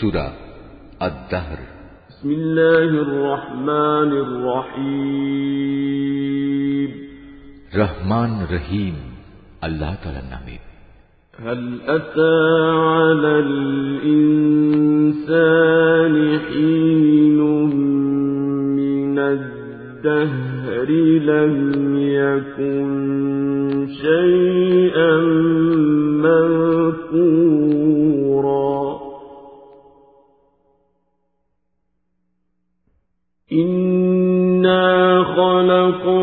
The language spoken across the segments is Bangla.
سورة الدهر. بسم الله الرحمن الرحيم. رحمن رحيم. الله تعالى نامي هل أتى على الإنسان حين من الدهر؟ إنا خلقنا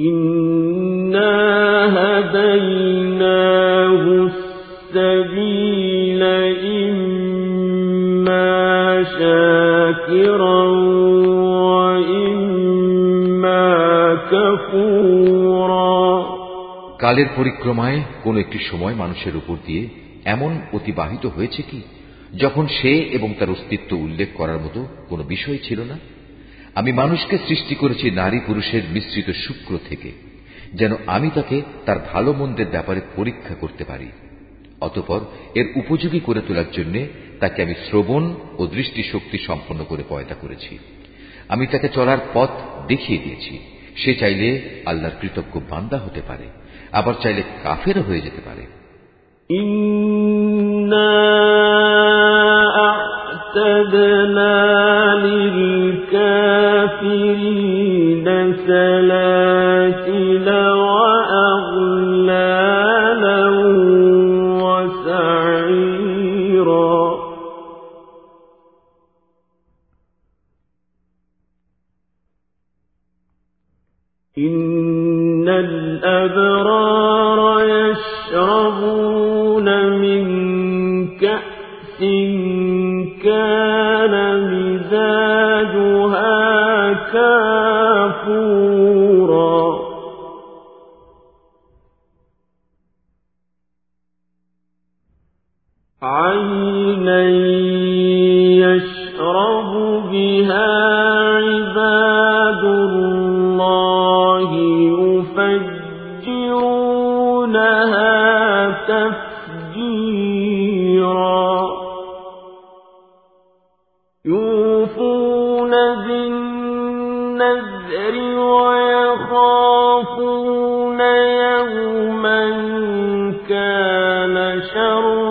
إنا هديناه السبيل إما شاكرا وإما كفورا কালের পরিক্রমায় কোন একটি সময় মানুষের উপর দিয়ে এমন অতিবাহিত হয়েছে কি যখন সে এবং তার অস্তিত্ব উল্লেখ করার মতো কোনো বিষয় ছিল না আমি মানুষকে সৃষ্টি করেছি নারী পুরুষের মিশ্রিত শুক্র থেকে যেন আমি তাকে তার ভালো মন্দের ব্যাপারে পরীক্ষা করতে পারি অতপর এর উপযোগী করে তোলার জন্য তাকে আমি শ্রবণ ও দৃষ্টি শক্তি সম্পন্ন করে পয়দা করেছি আমি তাকে চলার পথ দেখিয়ে দিয়েছি সে চাইলে আল্লাহর কৃতজ্ঞ বান্দা হতে পারে আবার চাইলে কাফেরও হয়ে যেতে পারে إنا أعتدنا للكافرين عينا يشرب بها عباد الله يفجرونها تفجيرا يوفون بالنذر ويخافون يوما كان شره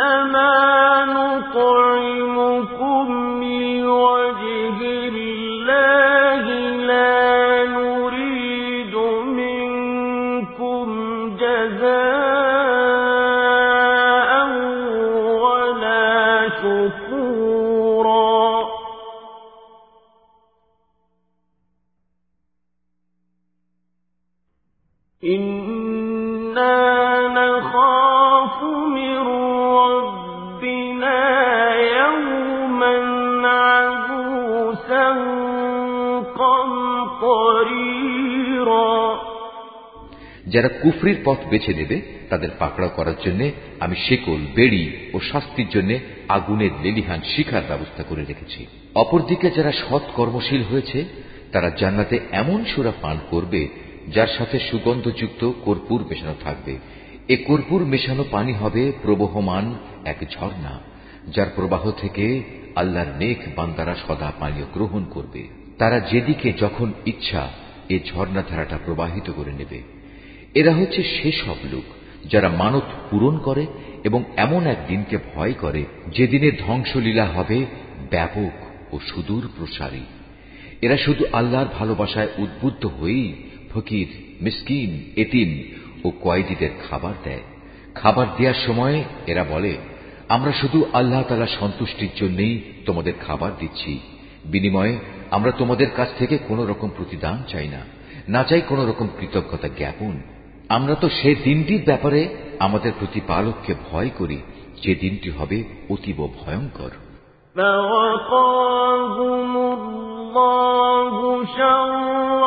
إنما যারা কুফরির পথ বেছে নেবে, তাদের পাকড়া করার জন্য আমি শেকল, বেড়ি ও শাস্তির জন্য আগুনের লেলিহান শিখার ব্যবস্থা করে রেখেছি। অপরদিকে যারা সৎ কর্মশীল হয়েছে, তারা জান্নাতে এমন সুরা পান করবে, যার সাথে সুগন্ধযুক্ত কর্পূর মেশানো থাকবে। এ কর্পূর মেশানো পানি হবে প্রবহমান এক ঝর্ণা, যার প্রবাহ থেকে আল্লাহর নেক বান্দারা সদা পানীয় গ্রহণ করবে। তারা যেদিকে যখন ইচ্ছা, এ ঝর্ণাধারাটা প্রবাহিত করে নেবে। এরা হচ্ছে সেসব লোক যারা মানত পূরণ করে এবং এমন এক দিনকে ভয় করে যেদিনে ধ্বংসলীলা হবে ব্যাপক ও সুদূর প্রসারী। এরা শুধু আল্লাহর ভালোবাসায় উদ্বুদ্ধ হয়েই ফকির, মিসকিন, এতিম ও কয়েদিদের খাবার দেয়। খাবার দেওয়ার সময় এরা বলে, আমরা শুধু আল্লাহ তালা সন্তুষ্টির জন্যই তোমাদের খাবার দিচ্ছি। বিনিময়ে আমরা তোমাদের কাছ থেকে কোন রকম প্রতিদান চাই না। না চাই কোন রকম কৃতজ্ঞতা জ্ঞাপন। আমরা তো সে দিনটির ব্যাপারে আমাদের প্রতিপালককে ভয় করি যে দিনটি হবে অতীব ভয়ঙ্কর فوقاهم الله شر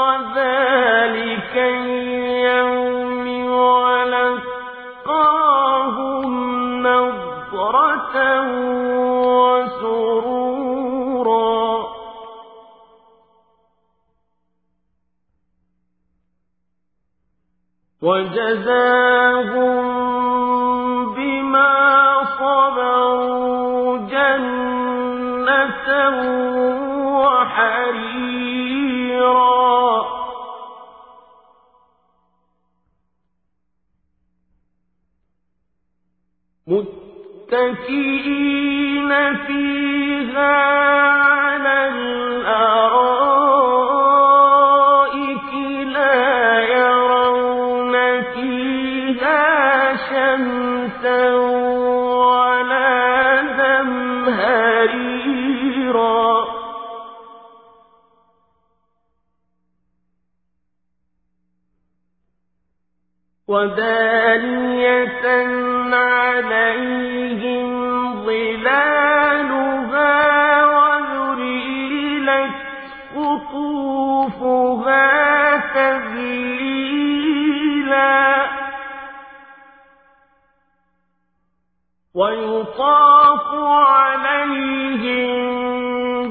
وجزاهم بما صبروا جنة وحريرا. متكئين فيها على قطوفها تذليلا ويطاف عليهم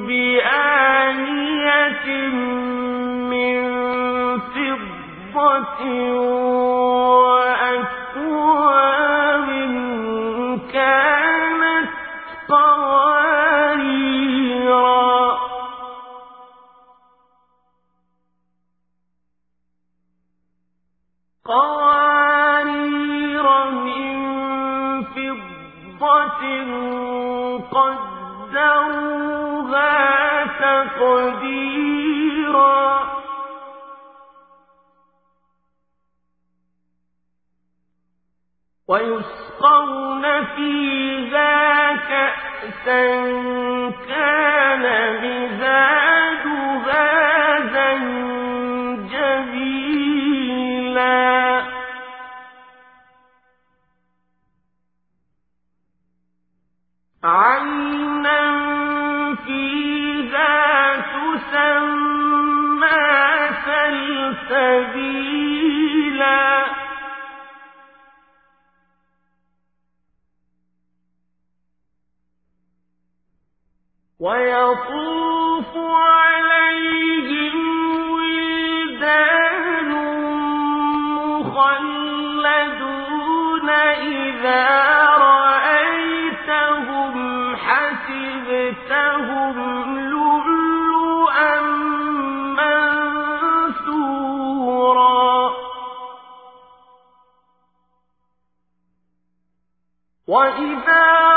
بآنية من فضة قوارير من فضة قدروها تقديرا. ويسقون فيها كأسا كان مزاجها مخلدون إذا رأيتهم حسبتهم لؤلؤا منثورا. وإذا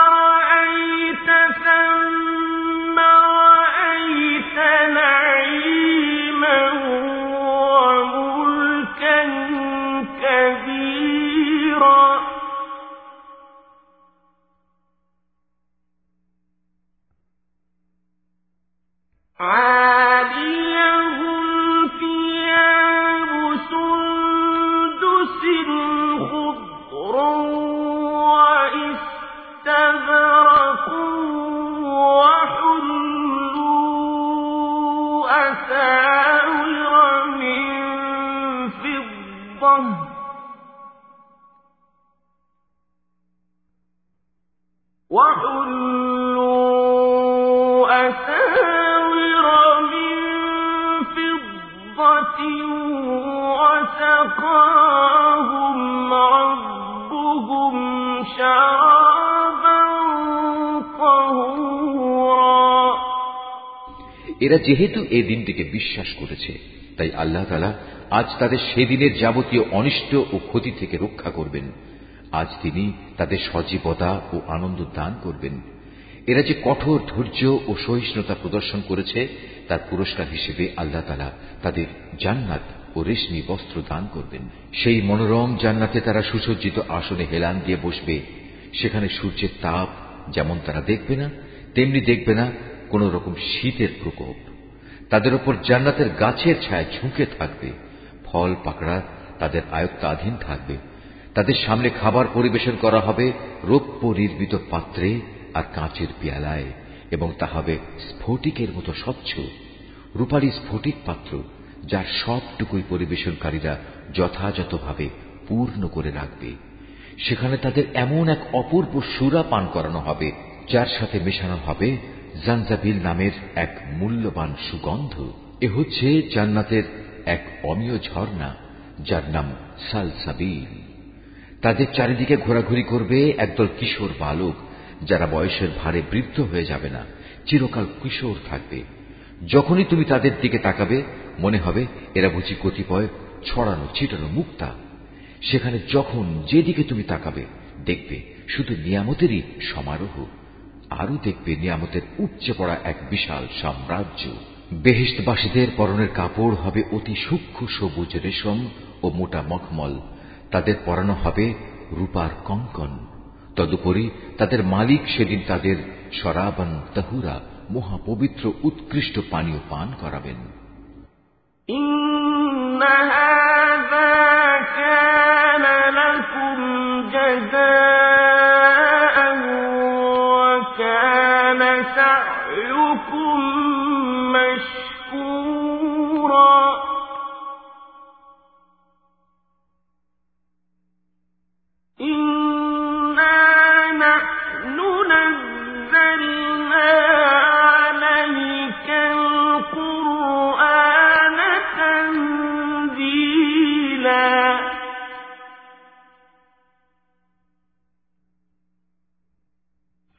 وحلوا أساور من فضة وسقاهم ربهم شرابا طهورا এরা যেহেতু এই দিনটিকে বিশ্বাস করেছে তাই আল্লাহ তালা আজ তাদের সেদিনের যাবতীয় অনিষ্ট ও ক্ষতি থেকে রক্ষা করবেন আজ তিনি তাদের সজীবতা ও আনন্দ দান করবেন। এরা যে কঠোর ধৈর্য ও সহিষ্ণুতা প্রদর্শন করেছে, তার পুরস্কার হিসেবে আল্লাহ তালা তাদের জান্নাত ও রেশমি বস্ত্র দান করবেন। সেই মনোরম জান্নাতে তারা সুসজ্জিত আসনে হেলান দিয়ে বসবে। সেখানে সূর্যের তাপ যেমন তারা দেখবে না, তেমনি দেখবে না কোন রকম শীতের প্রকোপ। তাদের ওপর জান্নাতের গাছের ছায়া ঝুঁকে থাকবে। ফল পাকড়া তাদের আয়ত্তাধীন থাকবে। তাদের সামনে খাবার পরিবেশন করা হবে রৌপ্য নির্মিত পাত্রে আর কাঁচের পেয়ালায়, এবং তা হবে স্ফটিকের মতো স্বচ্ছ। রূপালী স্ফটিক পাত্র, যার সবটুকুই পরিবেশনকারীরা যথাযথভাবে পূর্ণ করে রাখবে। সেখানে তাদের এমন এক অপূর্ব সুরা পান করানো হবে, যার সাথে মেশানো হবে জানজাবিল নামের এক মূল্যবান সুগন্ধ। এ হচ্ছে জান্নাতের এক অমীয় ঝর্ণা, যার নাম সালসাবিল। তাদের চারিদিকে ঘোরাঘুরি করবে একদল কিশোর বালক, যারা বয়সের ভারে বৃদ্ধ হয়ে যাবে না, চিরকাল কিশোর থাকবে। যখনই তুমি তাদের দিকে তাকাবে, মনে হবে এরা বুঝি কতিপয় ছড়ানো, ছিটানো মুক্তা। সেখানে যখন যেদিকে তুমি তাকাবে, দেখবে শুধু নিয়ামতেরই সমারোহ, আরও দেখবে নিয়ামতের উপচে পড়া এক বিশাল সাম্রাজ্য। বেহেস্তবাসীদের পরনের কাপড় হবে অতি সূক্ষ্ম সবুজ রেশম ও মোটা মখমল। তাদের পরানো হবে রূপার কঙ্কন। তদুপরি তাদের মালিক সেদিন তাদের সরাবান তাহুরা মহাপবিত্র উৎকৃষ্ট পানীয় পান করাবেন।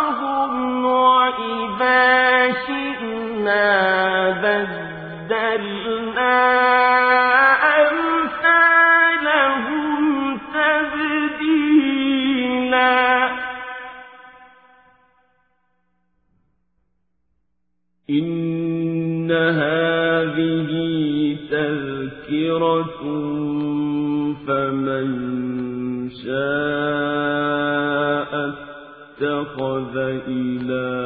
أسرهم وإذا شئنا بدلنا اتخذ إلى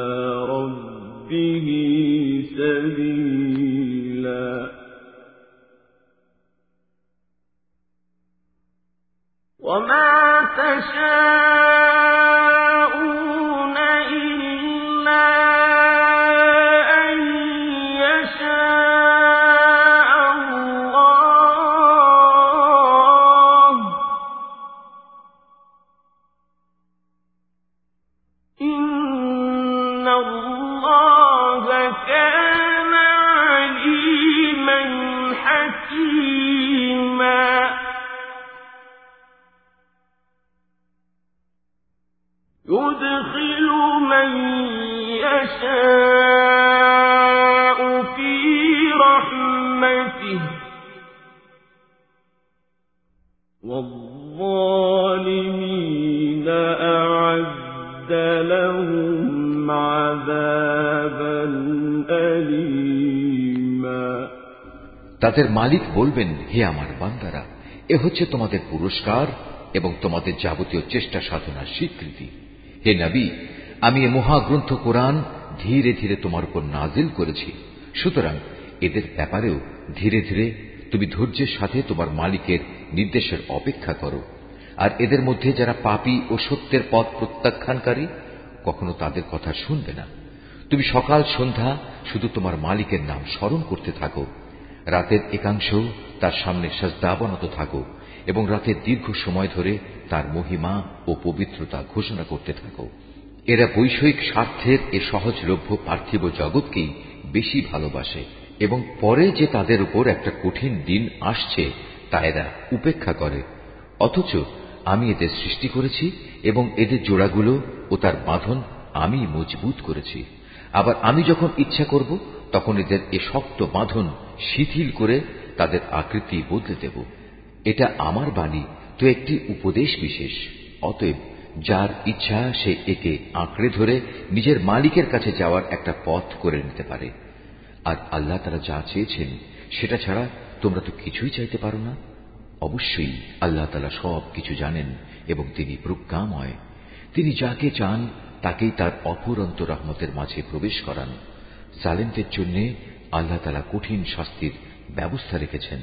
তাদের মালিক বলবেন, হে আমার বান্দারা, এ হচ্ছে তোমাদের পুরস্কার এবং তোমাদের যাবতীয় চেষ্টা সাধনার স্বীকৃতি। হে নবী, আমি এ মহাগ্রন্থ কোরআন ধীরে ধীরে তোমার উপর নাজিল করেছি। সুতরাং এদের ব্যাপারেও ধীরে ধীরে তুমি ধৈর্যের সাথে তোমার মালিকের নির্দেশের অপেক্ষা করো। আর এদের মধ্যে যারা পাপী ও সত্যের পথ প্রত্যাখ্যানকারী, কখনো তাদের কথা শুনবে না। তুমি সকাল সন্ধ্যা শুধু তোমার মালিকের নাম স্মরণ করতে থাকো। রাতের একাংশ তার সামনে সাজদাবনত থাকো এবং রাতের দীর্ঘ সময় ধরে তার মহিমা ও পবিত্রতা ঘোষণা করতে থাকো এরা বৈষয়িক স্বার্থের এ সহজলভ্য পার্থিব জগৎকেই বেশি ভালোবাসে এবং পরে যে তাদের উপর একটা কঠিন দিন আসছে তা এরা উপেক্ষা করে। অথচ আমি এদের সৃষ্টি করেছি এবং এদের জোড়াগুলো ও তার বাঁধন আমি মজবুত করেছি। আবার আমি যখন ইচ্ছা করব, তখন এদের এ শক্ত বাঁধন শিথিল করে তাদের আকৃতি বদলে দেব। এটা আমার বাণী, তো একটি উপদেশ বিশেষ। অতএব যার ইচ্ছা সে একে আঁকড়ে ধরে নিজের মালিকের কাছে যাওয়ার একটা পথ করে নিতে পারে। আর আল্লাহ তারা যা চেয়েছেন, সেটা ছাড়া তোমরা তো কিছুই চাইতে পারো না। অবশ্যই আল্লাহ তালা সব কিছু জানেন এবং তিনি প্রজ্ঞাময়। তিনি যাকে চান, তাকেই তার অপুরন্ত রহমতের মাঝে প্রবেশ করান। জালেমদের জন্য আল্লাহ তালা কঠিন শাস্তির ব্যবস্থা রেখেছেন।